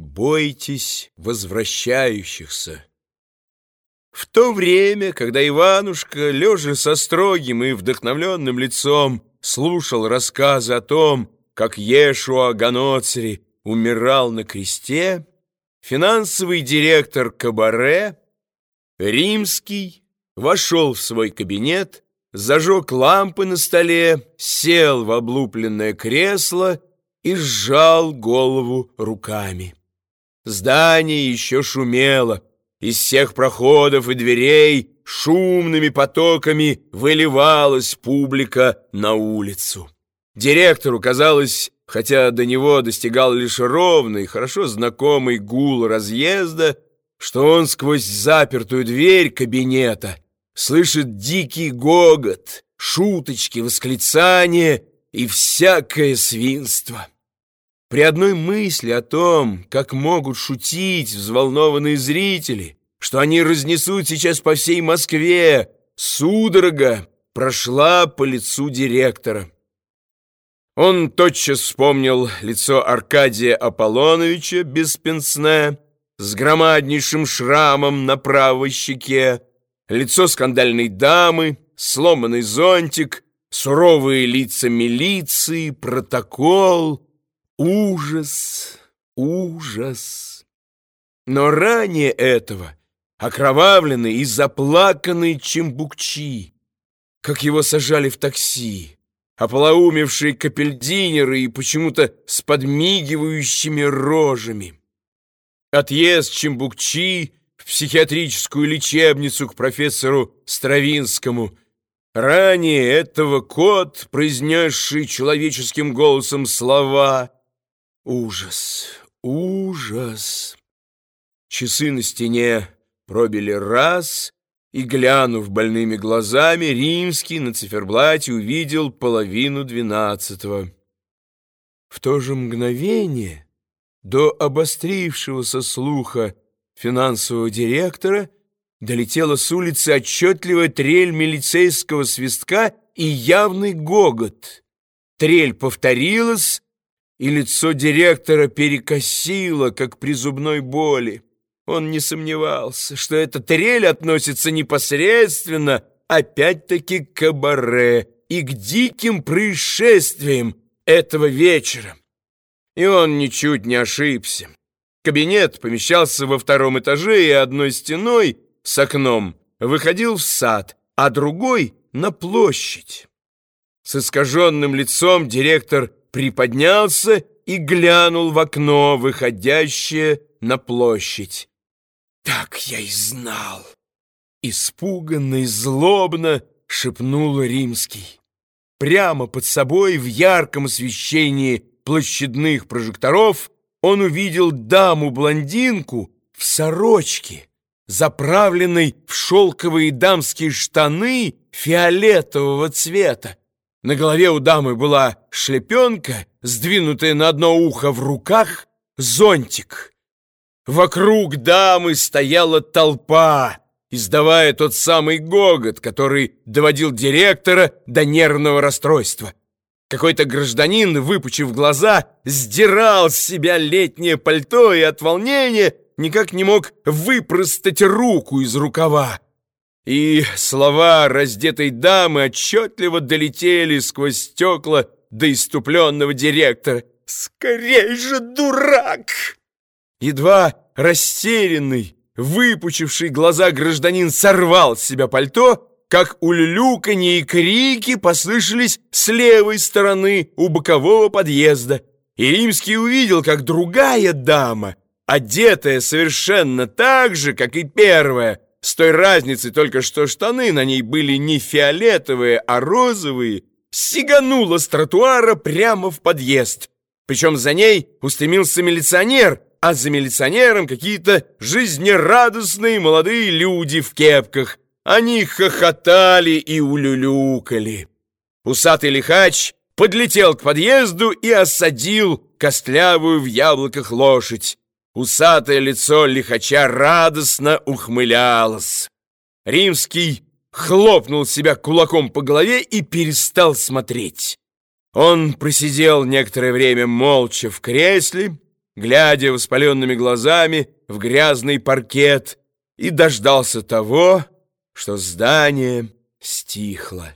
Бойтесь возвращающихся. В то время, когда Иванушка, лежа со строгим и вдохновленным лицом, слушал рассказы о том, как Ешуа Ганоцери умирал на кресте, финансовый директор Кабаре, римский, вошел в свой кабинет, зажег лампы на столе, сел в облупленное кресло и сжал голову руками. Здание еще шумело. Из всех проходов и дверей шумными потоками выливалась публика на улицу. Директору казалось, хотя до него достигал лишь ровный, хорошо знакомый гул разъезда, что он сквозь запертую дверь кабинета слышит дикий гогот, шуточки, восклицания и всякое свинство. При одной мысли о том, как могут шутить взволнованные зрители, что они разнесут сейчас по всей Москве, судорога прошла по лицу директора. Он тотчас вспомнил лицо Аркадия Аполлоновича без пенсне, с громаднейшим шрамом на правой щеке, лицо скандальной дамы, сломанный зонтик, суровые лица милиции, протокол — Ужас, ужас! Но ранее этого окровавленный и заплаканный Чембукчи, как его сажали в такси, ополоумевшие капельдинеры и почему-то с подмигивающими рожами. Отъезд Чембукчи в психиатрическую лечебницу к профессору Стравинскому. Ранее этого кот, произнесший человеческим голосом слова — Ужас, ужас! Часы на стене пробили раз, и, глянув больными глазами, Римский на циферблате увидел половину двенадцатого. В то же мгновение до обострившегося слуха финансового директора долетела с улицы отчетливая трель милицейского свистка и явный гогот. Трель повторилась, и лицо директора перекосило, как при зубной боли. Он не сомневался, что эта трель относится непосредственно опять-таки к кабаре и к диким происшествиям этого вечера. И он ничуть не ошибся. Кабинет помещался во втором этаже и одной стеной с окном выходил в сад, а другой — на площадь. С искаженным лицом директор приподнялся и глянул в окно, выходящее на площадь. «Так я и знал!» Испуганно и злобно шепнул Римский. Прямо под собой в ярком освещении площадных прожекторов он увидел даму-блондинку в сорочке, заправленной в шелковые дамские штаны фиолетового цвета, на голове у дамы была шлепенка, сдвинутая на одно ухо в руках, зонтик. Вокруг дамы стояла толпа, издавая тот самый гогот, который доводил директора до нервного расстройства. Какой-то гражданин, выпучив глаза, сдирал с себя летнее пальто и от волнения никак не мог выпростать руку из рукава. И слова раздетой дамы отчетливо долетели сквозь стекла до иступленного директора. «Скорей же, дурак!» Едва растерянный, выпучивший глаза гражданин сорвал с себя пальто, как улюлюканье и крики послышались с левой стороны у бокового подъезда. И Римский увидел, как другая дама, одетая совершенно так же, как и первая, с той разницей только, что штаны на ней были не фиолетовые, а розовые, сиганула с тротуара прямо в подъезд. Причем за ней устремился милиционер, а за милиционером какие-то жизнерадостные молодые люди в кепках. Они хохотали и улюлюкали. Усатый лихач подлетел к подъезду и осадил костлявую в яблоках лошадь. Усатое лицо лихача радостно ухмылялось. Римский хлопнул себя кулаком по голове и перестал смотреть. Он просидел некоторое время молча в кресле, глядя воспаленными глазами в грязный паркет, и дождался того, что здание стихло.